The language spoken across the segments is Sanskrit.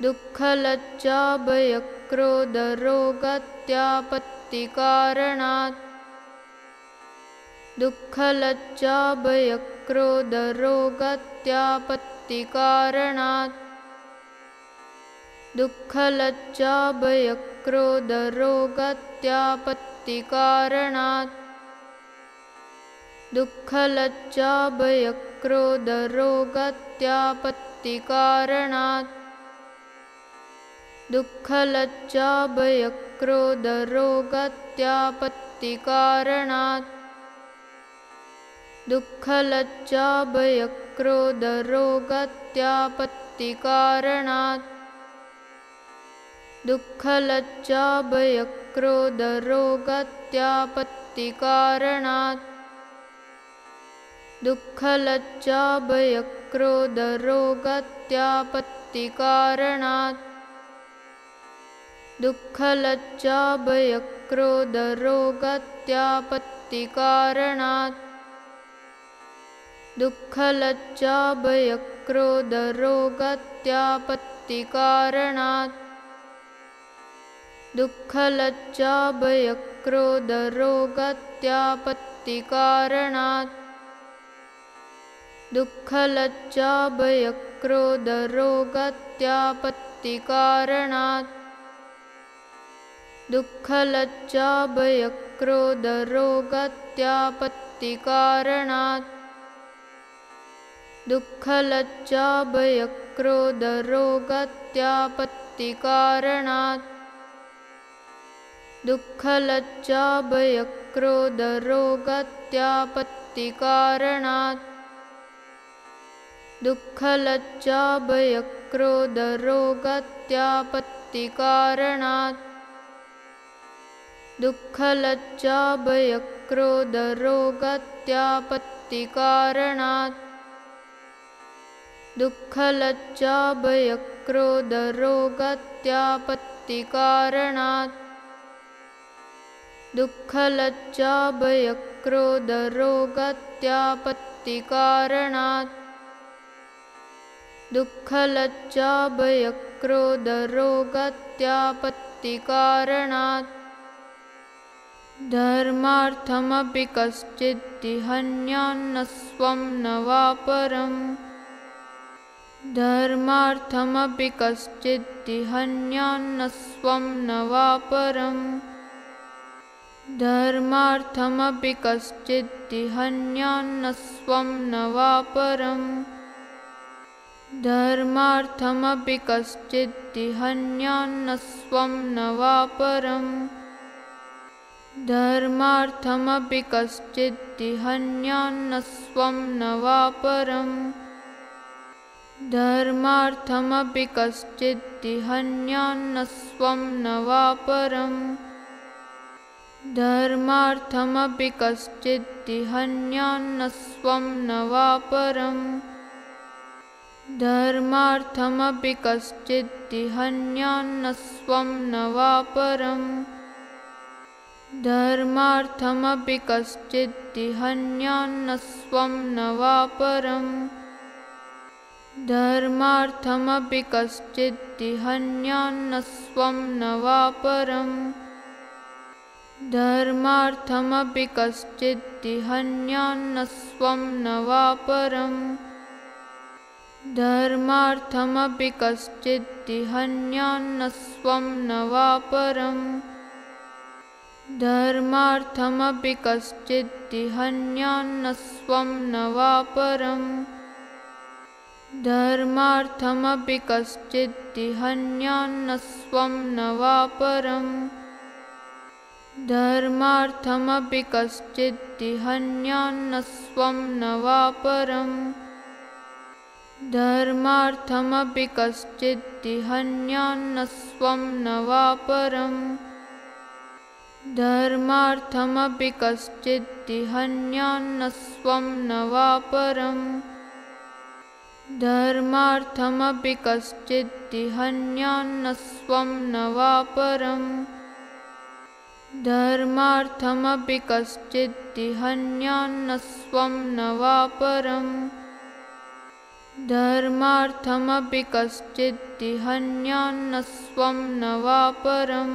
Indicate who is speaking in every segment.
Speaker 1: दुःखलज्जाभयक्रोधरोगत्यापत्तिकारणात्। दुःखलज्जाभयक्रोधरोगत्यापत्तिकारणात्। दुःखलज्जाभयक्रोधरोगत्यापत्तिकारणात्। दुःखलज्जाभयक्रोधरोगत्यापत्तिकारणात् दुःखलज्जाभयक्रोधरोगत्यापत्तिकारणात्। दुःखलज्जाभयक्रोधरोगत्यापत्तिकारणात्। दुःखलज्जाभयक्रोधरोगत्यापत्तिकारणात्। दुःखलज्जाभयक्रोधरोगत्यापत्तिकारणात् दुःखलज्जाभयक्रोधरोगत्यापत्तिकारणात्। दुःखलज्जाभयक्रोधरोगत्यापत्तिकारणात्। दुःखलज्जाभयक्रोधरोगत्यापत्तिकारणात्। दुःखलज्जाभयक्रोधरोगत्यापत्तिकारणात् दुःखलज्जाभयक्रोधरोगत्यापत्तिकारणात्। दुःखलज्जाभयक्रोधरोगत्यापत्तिकारणात्। दुःखलज्जाभयक्रोधरोगत्यापत्तिकारणात्। दुःखलज्जाभयक्रोधरोगत्यापत्तिकारणात् दुःखलज्जाभयक्रोधरोगत्यापत्तिकारणात्। दुःखलज्जाभयक्रोधरोगत्यापत्तिकारणात्। दुःखलज्जाभयक्रोधरोगत्यापत्तिकारणात्। दुःखलज्जाभयक्रोधरोगत्यापत्तिकारणात् धर्मार्थमपि कश्चिद्दिहन्यान्न स्वं न वा परम् धर्मार्थमपि कश्चिद्दिहन्यान्न स्वं न वा परम् धर्मार्थमपि कश्चिद्दिहन्यान्न स्वं न वा परम् धर्मार्थमपि कश्चिद्दिहन्यान्न स्वं न वा परम् धर्मार्थमपि कश्चिद्दिहन्यान्न स्वं न वा परम् धर्मार्थमपि कश्चिद्दिहन्यान्न स्वं न वा परम् धर्मार्थमपि कश्चिद्दिहन्यान्न स्वं न वा परम् धर्मार्थमपि कश्चिद्दिहन्यान्न स्वं न वा परम् धर्मार्थमपि कश्चिद्दिहन्यान्न स्वं न वा परम् धर्मार्थमपि कश्चिद्दिहन्यान्न स्वं न वा परम् धर्मार्थमपि कश्चिद्दिहन्यान्न स्वं न वा परम् धर्मार्थमपि कश्चिद्दिहन्यान्न स्वं न वा परम् धर्मार्थमपि कश्चिद्दिहन्यान्न स्वं न वा परम् धर्मार्थमपि कश्चिद्दिहन्यान्न स्वं न वा परम् धर्मार्थमपि कश्चिद्दिहन्यान्न स्वं न वा परम् धर्मार्थमपि कश्चिद्दिहन्यान्न स्वं न वा परम् धर्मार्थमपि कश्चिद्दिहन्यान्न स्वं न वा परम् धर्मार्थमपि कश्चिद्दिहन्यान्न स्वं न वा परम् धर्मार्थमपि कश्चिद्दिहन्यान्न स्वं न वा परम् धर्मार्थमपि कश्चिद्दिहन्यान्न स्वं न वा परम्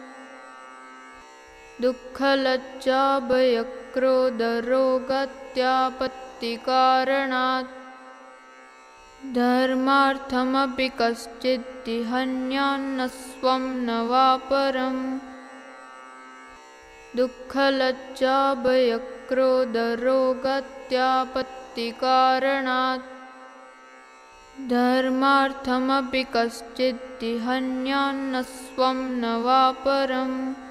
Speaker 1: दुःखलज्जाभयक्रोधरोगत्यापत्तिकारणात्। धर्मार्थमपि कश्चिद्दिहन्यान्न स्वं न वा परम् दुःखलज्जाभयक्रोधरोगत्यापत्तिकारणात्। धर्मार्थमपि कश्चिद्दिहन्यान्न स्वं न वा परम्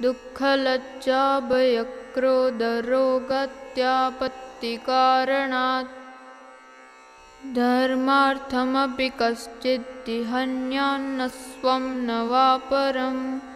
Speaker 1: दुःखलज्जाभयक्रोधरोगत्यापत्तिकारणात्। धर्मार्थमपि कश्चिद्दिहन्यान्न स्वं न वा परम्